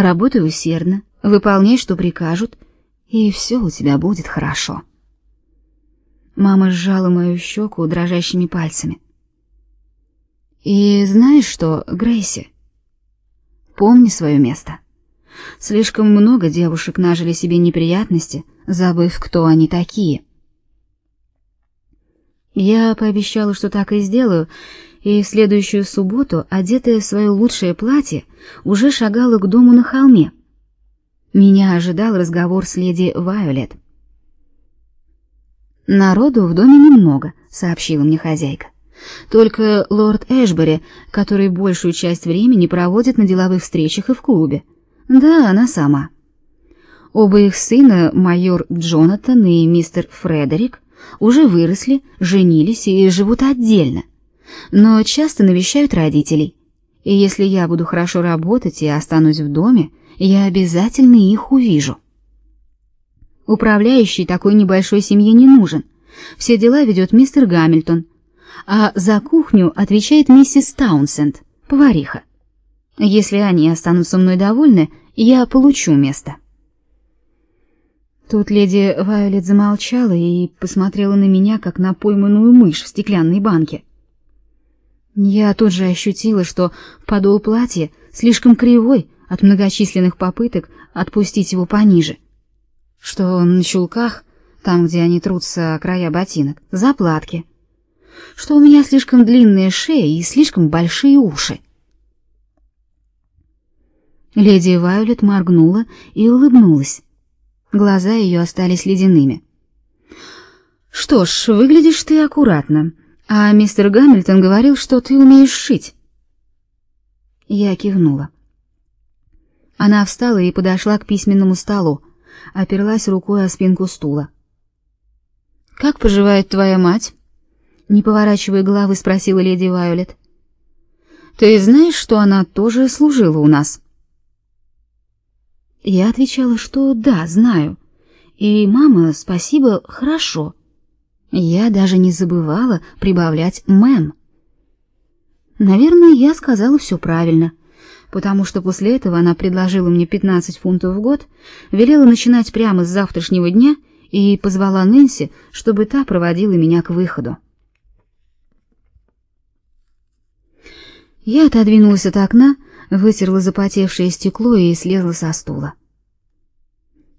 Работай усердно, выполняй, что прикажут, и все у тебя будет хорошо. Мама сжала мою щеку дрожащими пальцами. И знаешь что, Грейси? Помни свое место. Слишком много девушек нажили себе неприятности, забыв, кто они такие. Я пообещала, что так и сделаю, и следующую субботу, одетая в свое лучшее платье, уже шагала к дому на холме. Меня ожидал разговор с леди Вайолет. «Народу в доме немного», — сообщила мне хозяйка. «Только лорд Эшбери, который большую часть времени проводит на деловых встречах и в клубе. Да, она сама». Оба их сына, майор Джонатан и мистер Фредерик, уже выросли, женились и живут отдельно но часто навещают родителей. И если я буду хорошо работать и останусь в доме, я обязательно их увижу. Управляющий такой небольшой семье не нужен. Все дела ведет мистер Гамильтон, а за кухню отвечает миссис Таунсенд, повариха. Если они останутся мной довольны, я получу место. Тут леди Вайолет замолчала и посмотрела на меня, как на пойманную мышь в стеклянной банке. Я тут же ощутила, что подол платья слишком кривой от многочисленных попыток отпустить его пониже. Что на чулках, там, где они трутся края ботинок, заплатки. Что у меня слишком длинная шея и слишком большие уши. Леди Вайолет моргнула и улыбнулась. Глаза ее остались ледяными. Что ж, выглядишь ты аккуратно. А мистер Гамильтон говорил, что ты умеешь шить. Я кивнула. Она встала и подошла к письменному столу, оперлась рукой о спинку стула. Как поживает твоя мать? Не поворачивая головы, спросила леди Вайолет. Ты знаешь, что она тоже служила у нас? Я отвечала, что да, знаю. И мама, спасибо, хорошо. Я даже не забывала прибавлять «мэм». Наверное, я сказала все правильно, потому что после этого она предложила мне 15 фунтов в год, велела начинать прямо с завтрашнего дня и позвала Нэнси, чтобы та проводила меня к выходу. Я отодвинулась от окна, вытерла запотевшее стекло и слезла со стула.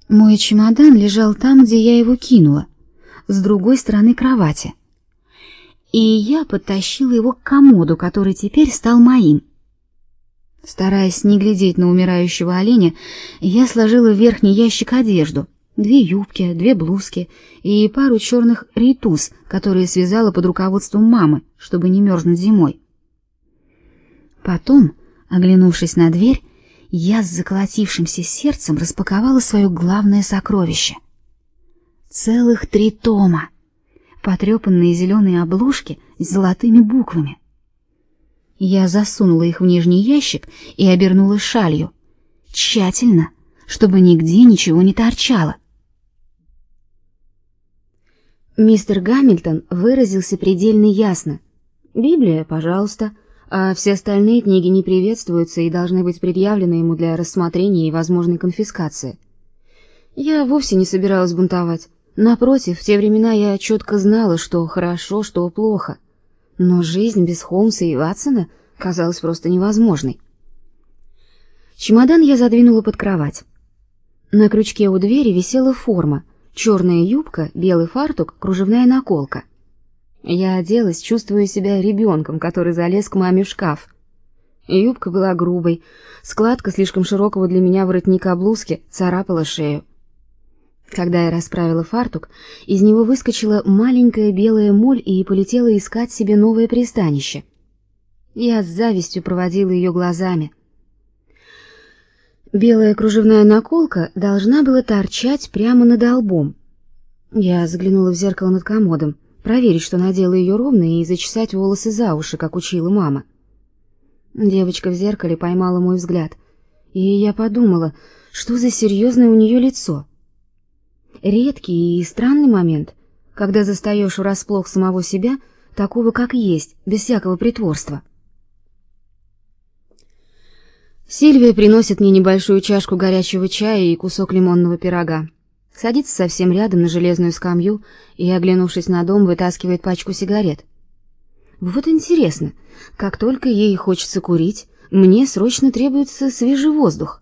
Мой чемодан лежал там, где я его кинула — с другой стороны кровати. И я подтащила его к комоду, который теперь стал моим. Стараясь не глядеть на умирающего оленя, я сложила в верхний ящик одежду: две юбки, две блузки и пару черных рейтуз, которые связала под руководством мамы, чтобы не мерзнуть зимой. Потом, оглянувшись на дверь, я с заколотившимся сердцем распаковала свое главное сокровище — Целых три тома, потрепанные зеленые обложки с золотыми буквами. Я засунула их в нижний ящик и обернула шалью, тщательно, чтобы нигде ничего не торчало. Мистер Гамильтон выразился предельно ясно. Библия, пожалуйста, а все остальные книги не приветствуются и должны быть предъявлены ему для рассмотрения и возможной конфискации. Я вовсе не собиралась бунтовать. Напротив, в те времена я четко знала, что хорошо, что плохо. Но жизнь без Холмса и Ватсона казалась просто невозможной. Чемодан я задвинула под кровать. На крючке у двери висела форма: черная юбка, белый фартук, кружевная наколка. Я оделась, чувствуя себя ребенком, который залез к маме в шкаф. Юбка была грубой, складка слишком широкого для меня воротника блузки царапала шею. Когда я расправила фартук, из него выскочила маленькая белая моль и полетела искать себе новое пристанище. Я с завистью проводила ее глазами. Белая кружевная наколка должна была торчать прямо над лбом. Я заглянула в зеркало над комодом, проверить, что надела ее ровно, и зачесать волосы за уши, как учила мама. Девочка в зеркале поймала мой взгляд, и я подумала, что за серьезное у нее лицо — редкий и странный момент, когда застаешь врасплох самого себя, такого как есть, без всякого притворства. Сильвия приносит мне небольшую чашку горячего чая и кусок лимонного пирога. Садится совсем рядом на железную скамью и, оглянувшись на дом, вытаскивает пачку сигарет. Вот интересно, как только ей хочется курить, мне срочно требуется свежий воздух.